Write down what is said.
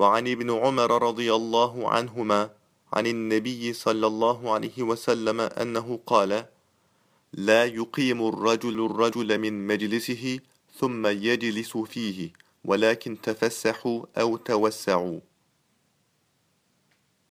وعن ابن عمر رضي الله عنهما عن النبي صلى الله عليه وسلم أنه قال لا يقيم الرجل الرجل من مجلسه ثم يجلس فيه ولكن تفسحوا أو توسعوا.